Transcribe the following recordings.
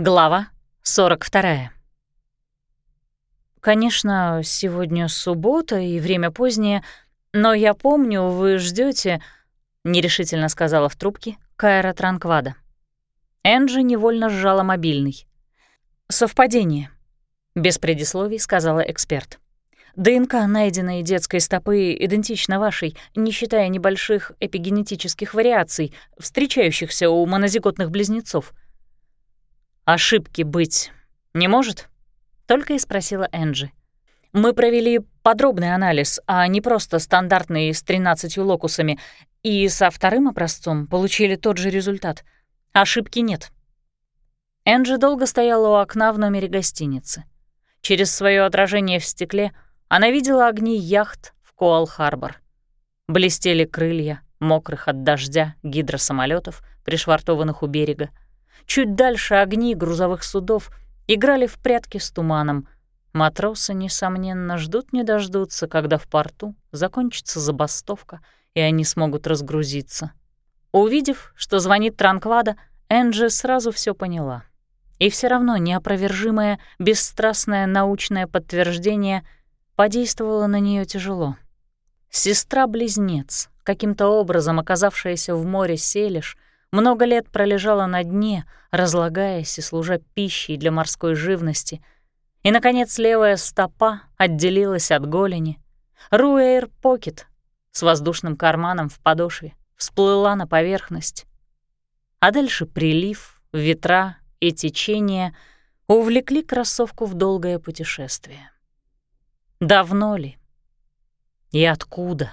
Глава 42. «Конечно, сегодня суббота и время позднее, но я помню, вы ждете, нерешительно сказала в трубке Кайра Транквада. Энджи невольно сжала мобильный. «Совпадение», — без предисловий сказала эксперт. ДНК найденной детской стопы идентична вашей, не считая небольших эпигенетических вариаций, встречающихся у монозиготных близнецов — «Ошибки быть не может?» — только и спросила Энджи. «Мы провели подробный анализ, а не просто стандартный с 13 локусами, и со вторым образцом получили тот же результат. Ошибки нет». Энджи долго стояла у окна в номере гостиницы. Через свое отражение в стекле она видела огни яхт в Коал-Харбор. Блестели крылья мокрых от дождя гидросамолетов, пришвартованных у берега. Чуть дальше огни грузовых судов играли в прятки с туманом. Матросы, несомненно, ждут не дождутся, когда в порту закончится забастовка, и они смогут разгрузиться. Увидев, что звонит Транквада, Энджи сразу все поняла. И все равно неопровержимое, бесстрастное научное подтверждение подействовало на нее тяжело. Сестра-близнец, каким-то образом оказавшаяся в море Селиш, много лет пролежала на дне, разлагаясь и служа пищей для морской живности. И, наконец, левая стопа отделилась от голени. Руэйр Покет с воздушным карманом в подошве всплыла на поверхность. А дальше прилив, ветра и течение увлекли кроссовку в долгое путешествие. Давно ли? И откуда?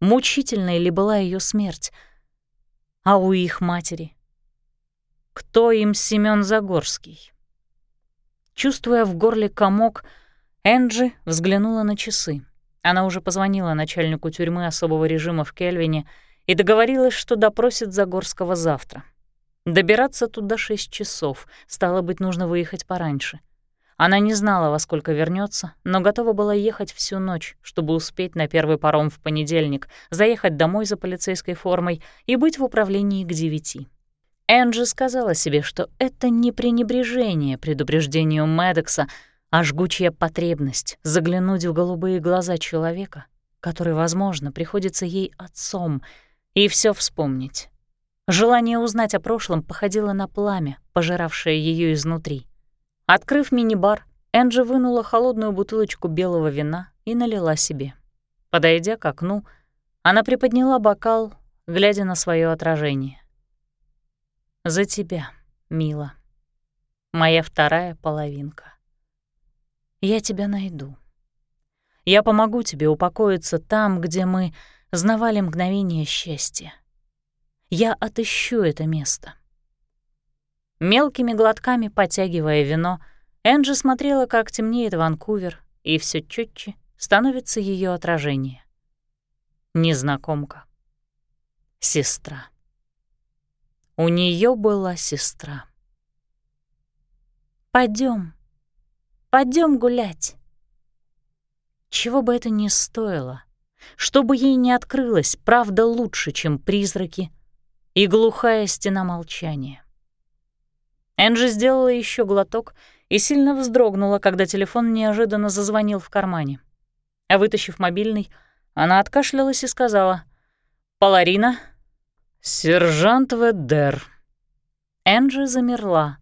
Мучительной ли была ее смерть — а у их матери? Кто им Семён Загорский? Чувствуя в горле комок, Энджи взглянула на часы. Она уже позвонила начальнику тюрьмы особого режима в Кельвине и договорилась, что допросит Загорского завтра. Добираться туда шесть часов, стало быть, нужно выехать пораньше — она не знала, во сколько вернется, но готова была ехать всю ночь, чтобы успеть на первый паром в понедельник, заехать домой за полицейской формой и быть в управлении к девяти. Энджи сказала себе, что это не пренебрежение предупреждению Медекса, а жгучая потребность заглянуть в голубые глаза человека, который, возможно, приходится ей отцом, и все вспомнить. Желание узнать о прошлом походило на пламя, пожиравшее ее изнутри. Открыв мини-бар, Энджи вынула холодную бутылочку белого вина и налила себе. Подойдя к окну, она приподняла бокал, глядя на свое отражение. «За тебя, мила, моя вторая половинка. Я тебя найду. Я помогу тебе упокоиться там, где мы знавали мгновение счастья. Я отыщу это место. Мелкими глотками потягивая вино, Энджи смотрела, как темнеет Ванкувер, и все четче становится ее отражение. Незнакомка. Сестра. У нее была сестра. Пойдем, пойдем гулять. Чего бы это ни стоило, чтобы ей не открылась, правда лучше, чем призраки и глухая стена молчания. Энджи сделала еще глоток и сильно вздрогнула, когда телефон неожиданно зазвонил в кармане. А вытащив мобильный, она откашлялась и сказала «Паларина?» «Сержант Веддер». Энджи замерла.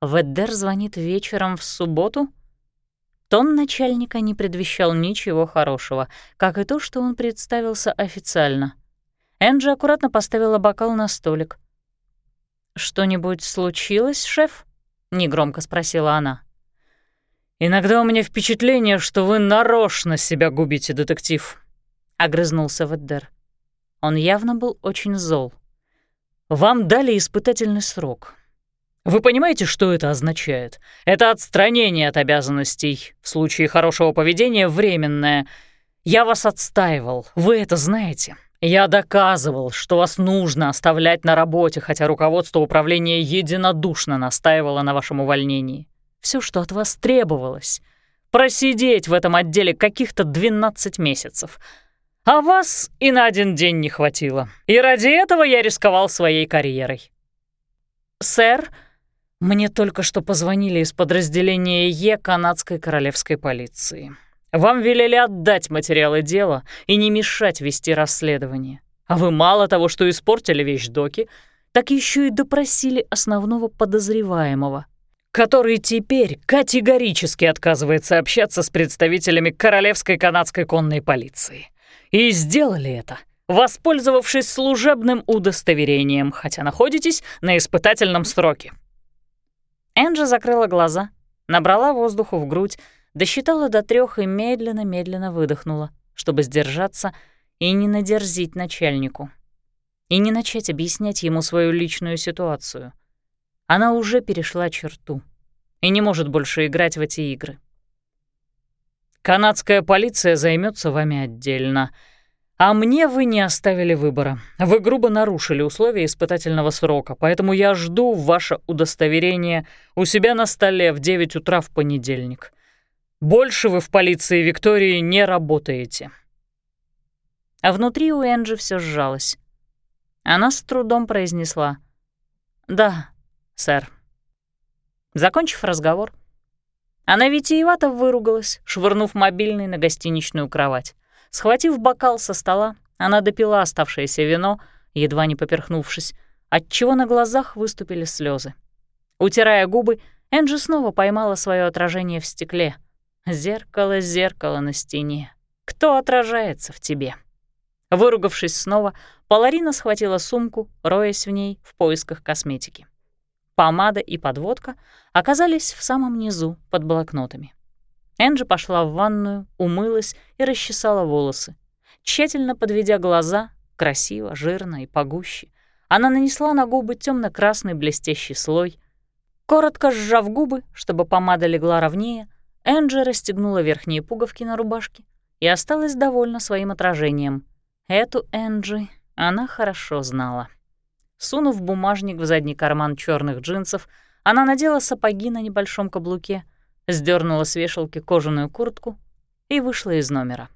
Веддер звонит вечером в субботу? Тон начальника не предвещал ничего хорошего, как и то, что он представился официально. Энджи аккуратно поставила бокал на столик — «Что-нибудь случилось, шеф?» — негромко спросила она. «Иногда у меня впечатление, что вы нарочно себя губите, детектив», — огрызнулся Веддер. Он явно был очень зол. «Вам дали испытательный срок. Вы понимаете, что это означает? Это отстранение от обязанностей, в случае хорошего поведения временное. Я вас отстаивал, вы это знаете. Я доказывал, что вас нужно оставлять на работе, хотя руководство управления единодушно настаивало на вашем увольнении. Все, что от вас требовалось — просидеть в этом отделе каких-то 12 месяцев. А вас и на один день не хватило. И ради этого я рисковал своей карьерой. «Сэр, Мне только что позвонили из подразделения Е канадской королевской полиции. Вам велели отдать материалы дела и не мешать вести расследование. А вы мало того, что испортили вещдоки, так еще и допросили основного подозреваемого, который теперь категорически отказывается общаться с представителями Королевской канадской конной полиции. И сделали это, воспользовавшись служебным удостоверением, хотя находитесь на испытательном сроке. Энджи закрыла глаза, набрала воздуху в грудь, досчитала до трех и медленно-медленно выдохнула, чтобы сдержаться и не надерзить начальнику. И не начать объяснять ему свою личную ситуацию. Она уже перешла черту и не может больше играть в эти игры. «Канадская полиция займется вами отдельно», а мне вы не оставили выбора. Вы грубо нарушили условия испытательного срока, поэтому я жду ваше удостоверение у себя на столе в 9 утра в понедельник. Больше вы в полиции Виктории не работаете». А внутри у Энджи все сжалось. Она с трудом произнесла «Да, сэр». Закончив разговор, она витиевато выругалась, швырнув мобильный на гостиничную кровать. Схватив бокал со стола, она допила оставшееся вино, едва не поперхнувшись, отчего на глазах выступили слезы. Утирая губы, Энджи снова поймала свое отражение в стекле. Зеркало, зеркало на стене. Кто отражается в тебе? Выругавшись снова, Паларина схватила сумку, роясь в ней в поисках косметики. Помада и подводка оказались в самом низу под блокнотами. Энджи пошла в ванную, умылась и расчесала волосы. Тщательно подведя глаза, красиво, жирно и погуще, она нанесла на губы темно красный блестящий слой. Коротко сжав губы, чтобы помада легла ровнее, Энджи расстегнула верхние пуговки на рубашке и осталась довольна своим отражением. Эту Энджи она хорошо знала. Сунув бумажник в задний карман черных джинсов, она надела сапоги на небольшом каблуке — сдернула с вешалки кожаную куртку и вышла из номера.